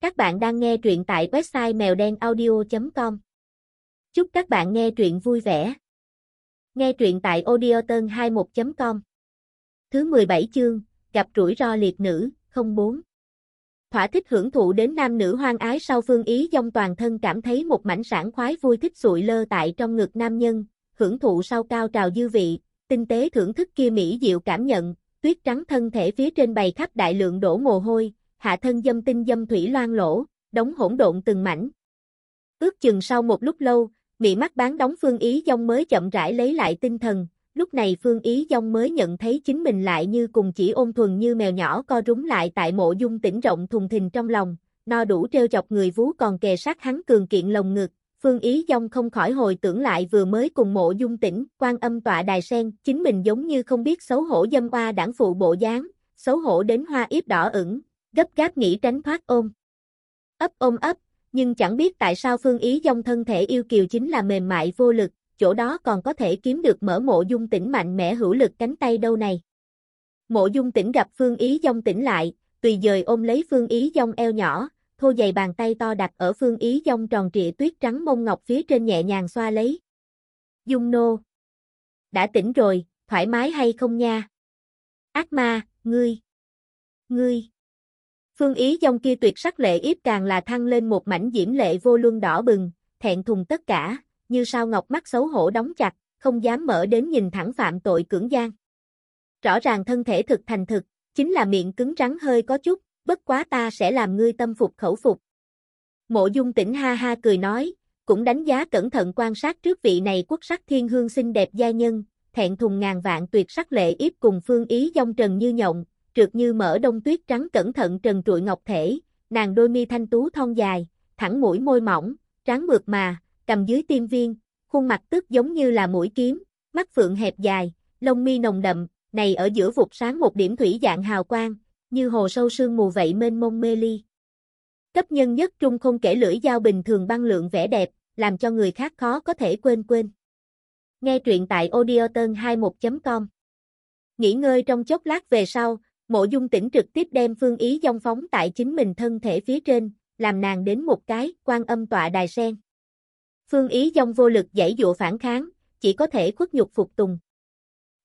Các bạn đang nghe truyện tại website mèo đen audio.com. Chúc các bạn nghe truyện vui vẻ. Nghe truyện tại audioton 21.com. Thứ 17 chương, gặp rủi ro liệt nữ, 04. Thỏa thích hưởng thụ đến nam nữ hoang ái sau phương ý dòng toàn thân cảm thấy một mảnh sản khoái vui thích sụi lơ tại trong ngực nam nhân, hưởng thụ sau cao trào dư vị, tinh tế thưởng thức kia mỹ diệu cảm nhận, tuyết trắng thân thể phía trên bày khắp đại lượng đổ mồ hôi, hạ thân dâm tinh dâm thủy loan lỗ, đóng hỗn độn từng mảnh. Ước chừng sau một lúc lâu, mị mắt bán đóng Phương Ý Dông mới chậm rãi lấy lại tinh thần, lúc này Phương Ý Dông mới nhận thấy chính mình lại như cùng chỉ ôn thuần như mèo nhỏ co rúm lại tại mộ dung tỉnh rộng thùng thình trong lòng, no đủ treo chọc người vú còn kề sát hắn cường kiện lồng ngực. Phương Ý Dông không khỏi hồi tưởng lại vừa mới cùng mộ dung tỉnh, quan âm tọa đài sen, chính mình giống như không biết xấu hổ dâm oa đảng phụ bộ dáng, xấu hổ đến hoa yếp đỏ ửng, gấp gáp nghĩ tránh thoát ôm. Ấp ôm ấp, nhưng chẳng biết tại sao Phương Ý Dông thân thể yêu kiều chính là mềm mại vô lực, chỗ đó còn có thể kiếm được mở mộ dung tỉnh mạnh mẽ hữu lực cánh tay đâu này. Mộ dung tỉnh gặp Phương Ý Dông tỉnh lại, tùy dời ôm lấy Phương Ý Dông eo nhỏ, thô dày bàn tay to đặt ở Phương Ý Dông tròn trịa tuyết trắng mông ngọc phía trên nhẹ nhàng xoa lấy. Dung nô. Đã tỉnh rồi, thoải mái hay không nha? Ác ma, ngươi. Ngươi. Phương ý dòng kia tuyệt sắc lệ yếp càng là thăng lên một mảnh diễm lệ vô luân đỏ bừng, thẹn thùng tất cả, như sao ngọc mắt xấu hổ đóng chặt, không dám mở đến nhìn thẳng phạm tội cưỡng gian. Rõ ràng thân thể thực thành thực, chính là miệng cứng rắn hơi có chút, bất quá ta sẽ làm ngươi tâm phục khẩu phục. Mộ dung tỉnh ha ha cười nói, cũng đánh giá cẩn thận quan sát trước vị này quốc sắc thiên hương xinh đẹp gia nhân, thẹn thùng ngàn vạn tuyệt sắc lệ yếp cùng phương ý dông trần như nhộng, trượt như mỡ đông tuyết trắng cẩn thận trần trụi ngọc thể, nàng đôi mi thanh tú thon dài, thẳng mũi môi mỏng, trắng mượt mà, cầm dưới tim viên, khuôn mặt tức giống như là mũi kiếm, mắt phượng hẹp dài, lông mi nồng đậm, này ở giữa vụt sáng một điểm thủy dạng hào quang, như hồ sâu sương mù vậy mênh mông mê ly. Cấp nhân nhất trung không kể lưỡi dao bình thường băng lượng vẻ đẹp, làm cho người khác khó có thể quên quên. Nghe truyện tại audioton 21.com Nghỉ ngơi trong chốc lát về sau, Mộ dung tỉnh trực tiếp đem phương ý dông phóng tại chính mình thân thể phía trên, làm nàng đến một cái, quan âm tọa đài sen. Phương ý dông vô lực giải dụa phản kháng, chỉ có thể khuất nhục phục tùng.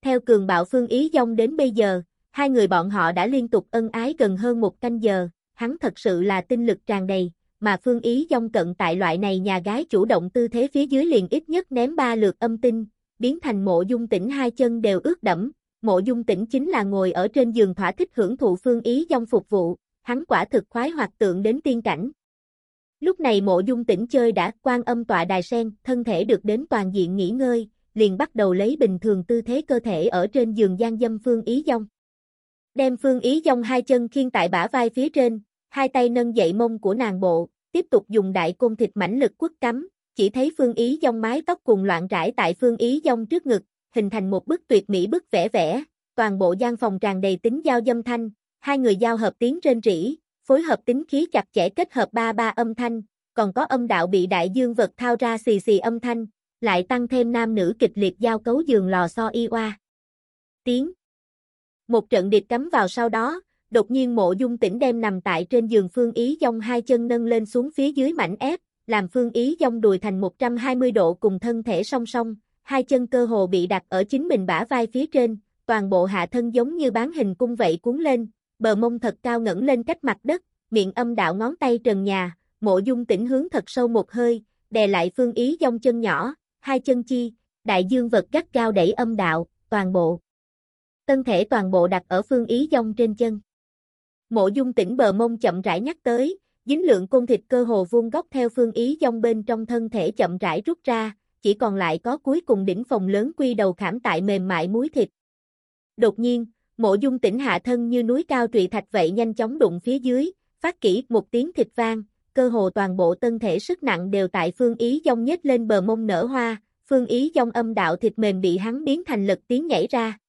Theo cường bạo phương ý dông đến bây giờ, hai người bọn họ đã liên tục ân ái gần hơn một canh giờ, hắn thật sự là tinh lực tràn đầy, mà phương ý dông cận tại loại này nhà gái chủ động tư thế phía dưới liền ít nhất ném ba lượt âm tinh, biến thành mộ dung tỉnh hai chân đều ướt đẫm, mộ dung tỉnh chính là ngồi ở trên giường thỏa thích hưởng thụ phương ý dòng phục vụ, hắn quả thực khoái hoạt tượng đến tiên cảnh. Lúc này mộ dung tỉnh chơi đã quan âm tọa đài sen, thân thể được đến toàn diện nghỉ ngơi, liền bắt đầu lấy bình thường tư thế cơ thể ở trên giường gian dâm phương ý dông. Đem phương ý dông hai chân khiên tại bả vai phía trên, hai tay nâng dậy mông của nàng bộ, tiếp tục dùng đại côn thịt mãnh lực quất cắm, chỉ thấy phương ý dông mái tóc cùng loạn rải tại phương ý dông trước ngực, hình thành một bức tuyệt mỹ bức vẽ vẽ, toàn bộ gian phòng tràn đầy tính giao dâm thanh, hai người giao hợp tiếng trên rỉ, phối hợp tính khí chặt chẽ kết hợp ba ba âm thanh, còn có âm đạo bị đại dương vật thao ra xì xì âm thanh, lại tăng thêm nam nữ kịch liệt giao cấu giường lò so y oa. Tiếng. Một trận điệp cắm vào sau đó, đột nhiên mộ dung tỉnh đem nằm tại trên giường phương ý dòng hai chân nâng lên xuống phía dưới mảnh ép, làm phương ý dòng đùi thành 120 độ cùng thân thể song song, hai chân cơ hồ bị đặt ở chính mình bả vai phía trên, toàn bộ hạ thân giống như bán hình cung vậy cuốn lên, bờ mông thật cao ngẩng lên cách mặt đất, miệng âm đạo ngón tay trần nhà, mộ dung tỉnh hướng thật sâu một hơi, đè lại phương ý dông chân nhỏ, hai chân chi, đại dương vật gắt cao đẩy âm đạo, toàn bộ. Tân thể toàn bộ đặt ở phương ý dông trên chân. Mộ dung tỉnh bờ mông chậm rãi nhắc tới, dính lượng cung thịt cơ hồ vuông góc theo phương ý dông bên trong thân thể chậm rãi rút ra, chỉ còn lại có cuối cùng đỉnh phòng lớn quy đầu khảm tại mềm mại muối thịt. Đột nhiên, mộ dung tỉnh hạ thân như núi cao trụy thạch vậy nhanh chóng đụng phía dưới, phát kỹ một tiếng thịt vang, cơ hồ toàn bộ tân thể sức nặng đều tại phương ý dông nhếch lên bờ mông nở hoa, phương ý dông âm đạo thịt mềm bị hắn biến thành lực tiếng nhảy ra.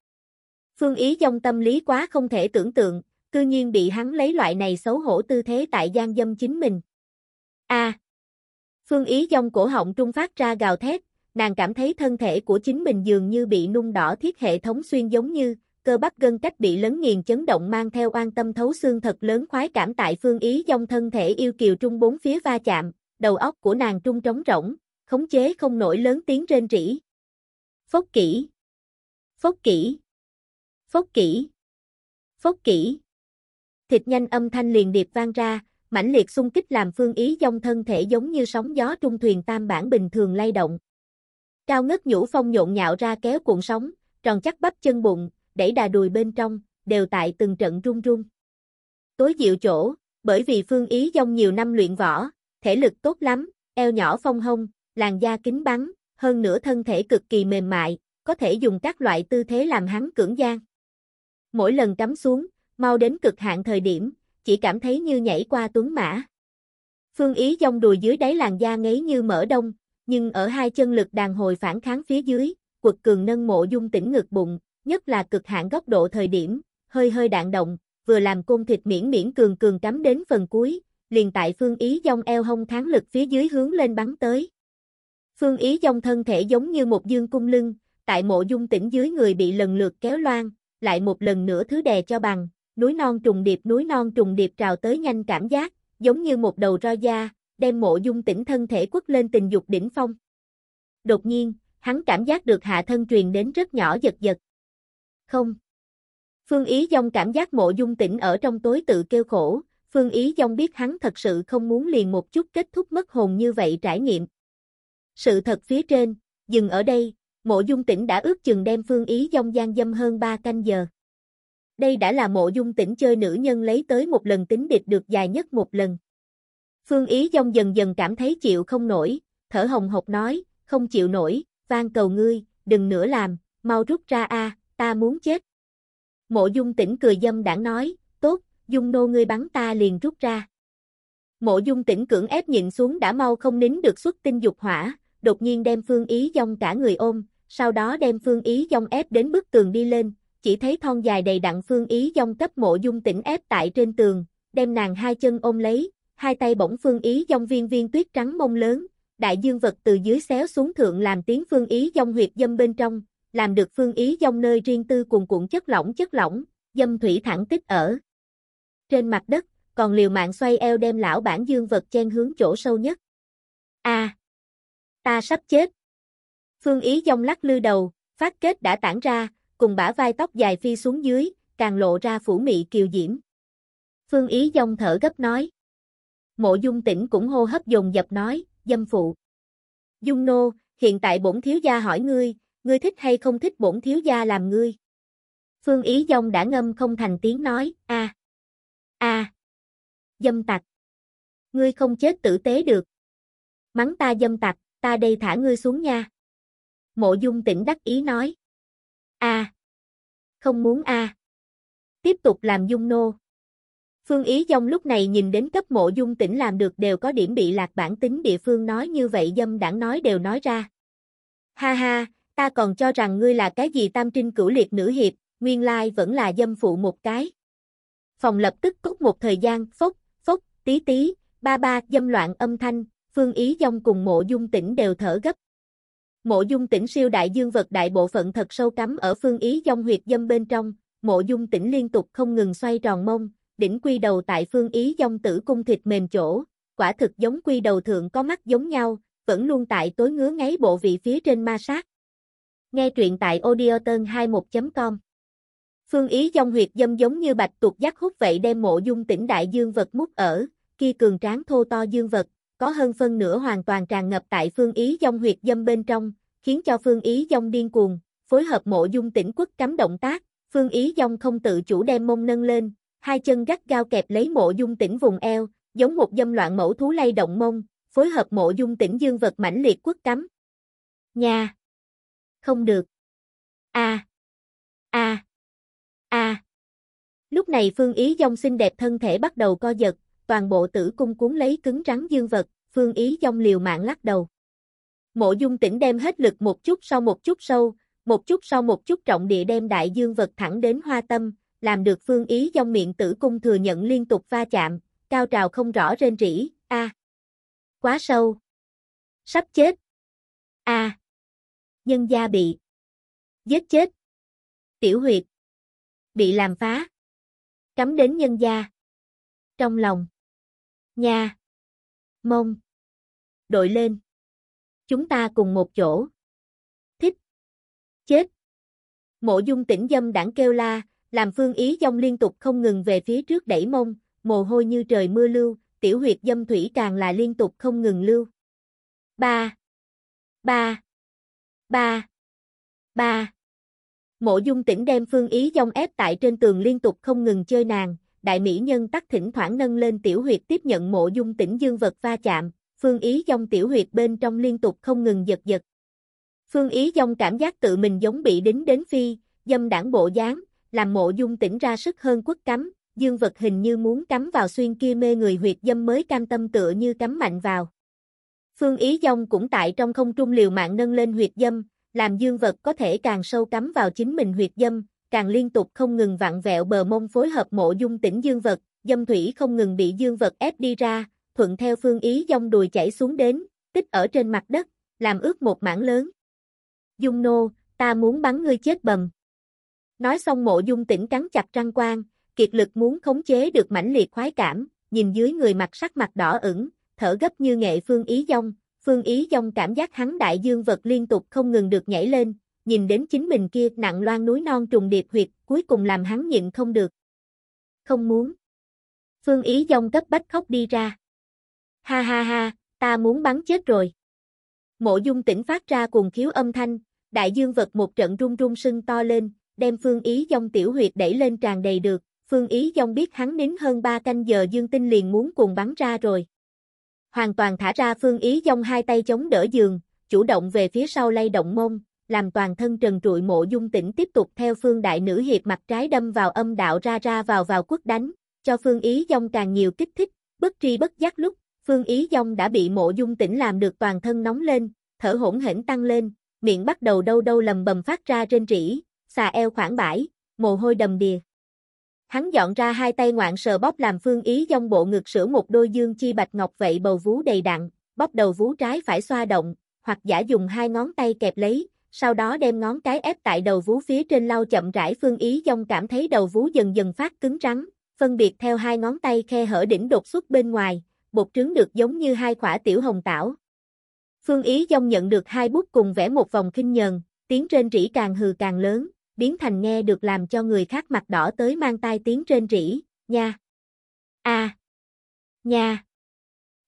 Phương ý dông tâm lý quá không thể tưởng tượng, cư nhiên bị hắn lấy loại này xấu hổ tư thế tại gian dâm chính mình. A. Phương Ý dông cổ họng trung phát ra gào thét, nàng cảm thấy thân thể của chính mình dường như bị nung đỏ thiết hệ thống xuyên giống như, cơ bắp gân cách bị lấn nghiền chấn động mang theo oan tâm thấu xương thật lớn khoái cảm tại phương ý dòng thân thể yêu kiều trung bốn phía va chạm, đầu óc của nàng trung trống rỗng, khống chế không nổi lớn tiếng rên rỉ. Phốc kỹ. Phốc kỹ. Phốc kỹ. Phốc kỹ. Thịt nhanh âm thanh liền điệp vang ra, mãnh liệt xung kích làm phương ý dòng thân thể giống như sóng gió trung thuyền tam bản bình thường lay động. Cao ngất nhũ phong nhộn nhạo ra kéo cuộn sóng, tròn chắc bắp chân bụng, đẩy đà đùi bên trong, đều tại từng trận run run. Tối dịu chỗ, bởi vì phương ý dòng nhiều năm luyện võ, thể lực tốt lắm, eo nhỏ phong hông, làn da kính bắn, hơn nữa thân thể cực kỳ mềm mại, có thể dùng các loại tư thế làm hắn cưỡng gian. Mỗi lần cắm xuống, mau đến cực hạn thời điểm, chỉ cảm thấy như nhảy qua tuấn mã. Phương Ý dông đùi dưới đáy làn da ngấy như mỡ đông, nhưng ở hai chân lực đàn hồi phản kháng phía dưới, quật cường nâng mộ dung tỉnh ngực bụng, nhất là cực hạn góc độ thời điểm, hơi hơi đạn động, vừa làm côn thịt miễn miễn cường cường cắm đến phần cuối, liền tại phương ý dông eo hông kháng lực phía dưới hướng lên bắn tới. Phương ý dông thân thể giống như một dương cung lưng, tại mộ dung tỉnh dưới người bị lần lượt kéo loan, lại một lần nữa thứ đè cho bằng, núi non trùng điệp núi non trùng điệp trào tới nhanh cảm giác, giống như một đầu roi da, đem mộ dung tỉnh thân thể quất lên tình dục đỉnh phong. Đột nhiên, hắn cảm giác được hạ thân truyền đến rất nhỏ giật giật. Không. Phương Ý Dông cảm giác mộ dung tỉnh ở trong tối tự kêu khổ, Phương Ý Dông biết hắn thật sự không muốn liền một chút kết thúc mất hồn như vậy trải nghiệm. Sự thật phía trên, dừng ở đây, mộ dung tỉnh đã ước chừng đem Phương Ý Dông gian dâm hơn 3 canh giờ. Đây đã là mộ dung tỉnh chơi nữ nhân lấy tới một lần tính địch được dài nhất một lần. Phương Ý Dông dần dần cảm thấy chịu không nổi, thở hồng hộc nói, không chịu nổi, van cầu ngươi, đừng nữa làm, mau rút ra a, ta muốn chết. Mộ dung tỉnh cười dâm đảng nói, tốt, dung nô ngươi bắn ta liền rút ra. Mộ dung tỉnh cưỡng ép nhịn xuống đã mau không nín được xuất tinh dục hỏa, đột nhiên đem phương ý dông cả người ôm, sau đó đem phương ý dông ép đến bức tường đi lên, chỉ thấy thon dài đầy đặn phương ý dông cấp mộ dung tỉnh ép tại trên tường, đem nàng hai chân ôm lấy, hai tay bỗng phương ý dông viên viên tuyết trắng mông lớn, đại dương vật từ dưới xéo xuống thượng làm tiếng phương ý dông huyệt dâm bên trong, làm được phương ý dông nơi riêng tư cuồn cuộn chất lỏng chất lỏng, dâm thủy thẳng tích ở. Trên mặt đất, còn liều mạng xoay eo đem lão bản dương vật chen hướng chỗ sâu nhất. A, ta sắp chết. Phương ý dông lắc lư đầu, phát kết đã tản ra, cùng bả vai tóc dài phi xuống dưới, càng lộ ra phủ mị kiều diễm. Phương ý dông thở gấp nói. Mộ dung tỉnh cũng hô hấp dồn dập nói, dâm phụ. Dung nô, hiện tại bổn thiếu gia hỏi ngươi, ngươi thích hay không thích bổn thiếu gia làm ngươi? Phương Ý Dông đã ngâm không thành tiếng nói, a, a, dâm tặc. Ngươi không chết tử tế được. Mắng ta dâm tặc, ta đây thả ngươi xuống nha. Mộ dung tỉnh đắc ý nói a, không muốn a. Tiếp tục làm dung nô. Phương Ý Dông lúc này nhìn đến cấp mộ dung tỉnh làm được đều có điểm bị lạc bản tính địa phương nói như vậy dâm đảng nói đều nói ra. Ha ha, ta còn cho rằng ngươi là cái gì tam trinh cửu liệt nữ hiệp, nguyên lai vẫn là dâm phụ một cái. Phòng lập tức cốt một thời gian, phốc, phốc, tí tí, ba ba, dâm loạn âm thanh, Phương Ý Dông cùng mộ dung tỉnh đều thở gấp. Mộ dung tỉnh siêu đại dương vật đại bộ phận thật sâu cắm ở Phương Ý Dông huyệt dâm bên trong, mộ dung tỉnh liên tục không ngừng xoay tròn mông, đỉnh quy đầu tại phương ý dông tử cung thịt mềm chỗ, quả thực giống quy đầu thượng có mắt giống nhau, vẫn luôn tại tối ngứa ngáy bộ vị phía trên ma sát. Nghe truyện tại audioton21.com Phương ý dông huyệt dâm giống như bạch tuột giác hút vậy đem mộ dung tỉnh đại dương vật mút ở, kia cường tráng thô to dương vật, có hơn phân nửa hoàn toàn tràn ngập tại phương ý dông huyệt dâm bên trong, khiến cho phương ý dông điên cuồng, phối hợp mộ dung tỉnh quất cắm động tác, phương ý dông không tự chủ đem mông nâng lên, hai chân gắt gao kẹp lấy mộ dung tỉnh vùng eo, giống một dâm loạn mẫu thú lay động mông, phối hợp mộ dung tỉnh dương vật mãnh liệt quất cắm. Nha! Không được! A! A! A! Lúc này Phương Ý Dông xinh đẹp thân thể bắt đầu co giật, toàn bộ tử cung cuốn lấy cứng rắn dương vật, Phương Ý Dông liều mạng lắc đầu. Mộ dung tỉnh đem hết lực một chút sau một chút sâu, một chút sau một chút trọng địa đem đại dương vật thẳng đến hoa tâm, làm được phương ý dông miệng tử cung thừa nhận liên tục va chạm, cao trào không rõ rên rỉ, a Quá sâu. Sắp chết. a Nhân gia bị. Giết chết. Tiểu huyệt. Bị làm phá. Cắm đến nhân gia. Trong lòng. Nha. Mông. Đội lên. Chúng ta cùng một chỗ. Thích. Chết. Mộ dung tỉnh dâm đảng kêu la, làm phương ý dông liên tục không ngừng về phía trước đẩy mông, mồ hôi như trời mưa lưu, tiểu huyệt dâm thủy càng là liên tục không ngừng lưu. Ba. Ba. Ba. Ba. Mộ dung tỉnh đem phương ý dông ép tại trên tường liên tục không ngừng chơi nàng, đại mỹ nhân tắc thỉnh thoảng nâng lên tiểu huyệt tiếp nhận mộ dung tỉnh dương vật va chạm, phương ý dông tiểu huyệt bên trong liên tục không ngừng giật giật. Phương ý dông cảm giác tự mình giống bị đính đến phi, dâm đảng bộ dáng, làm mộ dung tỉnh ra sức hơn quất cắm, dương vật hình như muốn cắm vào xuyên kia mê người huyệt dâm mới cam tâm tựa như cắm mạnh vào. Phương ý dông cũng tại trong không trung liều mạng nâng lên huyệt dâm, làm dương vật có thể càng sâu cắm vào chính mình huyệt dâm, càng liên tục không ngừng vặn vẹo bờ mông phối hợp mộ dung tỉnh dương vật, dâm thủy không ngừng bị dương vật ép đi ra, thuận theo phương ý dông đùi chảy xuống đến, tích ở trên mặt đất, làm ướt một mảng lớn. Dung nô, ta muốn bắn ngươi chết bầm. Nói xong mộ dung tỉnh cắn chặt răng quang kiệt lực muốn khống chế được mãnh liệt khoái cảm, nhìn dưới người mặt sắc mặt đỏ ửng, thở gấp như nghệ phương ý dông, phương ý dông cảm giác hắn đại dương vật liên tục không ngừng được nhảy lên, nhìn đến chính mình kia nặng loan núi non trùng điệp huyệt, cuối cùng làm hắn nhịn không được. Không muốn. Phương ý dông cấp bách khóc đi ra. Ha ha ha, ta muốn bắn chết rồi. Mộ dung tỉnh phát ra cuồng khiếu âm thanh, đại dương vật một trận rung rung sưng to lên, đem phương ý dông tiểu huyệt đẩy lên tràn đầy được, phương ý dông biết hắn nín hơn 3 canh giờ dương tinh liền muốn cuồng bắn ra rồi. Hoàn toàn thả ra phương ý dông hai tay chống đỡ giường, chủ động về phía sau lay động mông, làm toàn thân trần trụi mộ dung tỉnh tiếp tục theo phương đại nữ hiệp mặt trái đâm vào âm đạo ra ra vào vào quất đánh, cho phương ý dông càng nhiều kích thích, bất tri bất giác lúc, phương ý dông đã bị mộ dung tỉnh làm được toàn thân nóng lên, thở hỗn hển tăng lên, miệng bắt đầu đâu đâu lầm bầm phát ra trên rỉ, xà eo khoảng bãi, mồ hôi đầm đìa. Hắn dọn ra hai tay ngoạn sờ bóp làm phương ý dông bộ ngực sửa một đôi dương chi bạch ngọc vậy bầu vú đầy đặn, bóp đầu vú trái phải xoa động, hoặc giả dùng hai ngón tay kẹp lấy, sau đó đem ngón cái ép tại đầu vú phía trên lau chậm rãi phương ý dông cảm thấy đầu vú dần dần phát cứng rắn, phân biệt theo hai ngón tay khe hở đỉnh đột xuất bên ngoài, bột trứng được giống như hai quả tiểu hồng tảo. Phương ý dông nhận được hai bút cùng vẽ một vòng kinh nhờn, tiếng trên rỉ càng hừ càng lớn, biến thành nghe được làm cho người khác mặt đỏ tới mang tai tiếng trên rỉ, nha. A. Nha.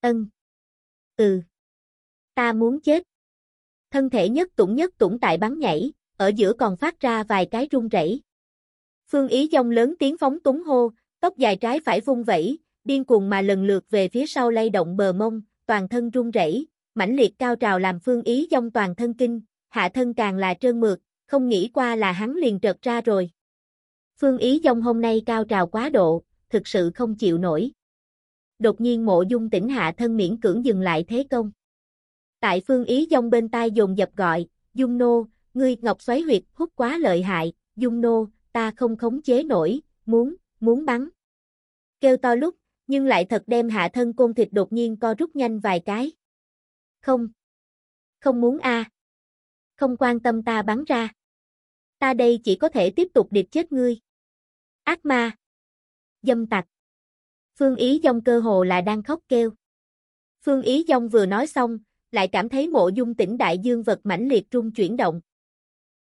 Ân. Ừ. Ta muốn chết. Thân thể nhất tủng nhất tủng tại bắn nhảy, ở giữa còn phát ra vài cái rung rẩy. Phương Ý dông lớn tiếng phóng túng hô, tóc dài trái phải vung vẩy, điên cuồng mà lần lượt về phía sau lay động bờ mông, toàn thân rung rẩy, mãnh liệt cao trào làm Phương Ý dông toàn thân kinh, hạ thân càng là trơn mượt, không nghĩ qua là hắn liền trật ra rồi. Phương Ý dông hôm nay cao trào quá độ, thực sự không chịu nổi. Đột nhiên mộ dung tỉnh hạ thân miễn cưỡng dừng lại thế công. Tại phương ý dông bên tai dồn dập gọi, dung nô, ngươi ngọc xoáy huyệt hút quá lợi hại, dung nô, ta không khống chế nổi, muốn, muốn bắn. Kêu to lúc, nhưng lại thật đem hạ thân côn thịt đột nhiên co rút nhanh vài cái. Không. Không muốn a. Không quan tâm ta bắn ra. Ta đây chỉ có thể tiếp tục điệp chết ngươi. Ác ma. Dâm tặc. Phương Ý Dông cơ hồ là đang khóc kêu. Phương Ý Dông vừa nói xong, lại cảm thấy mộ dung tỉnh đại dương vật mãnh liệt trung chuyển động,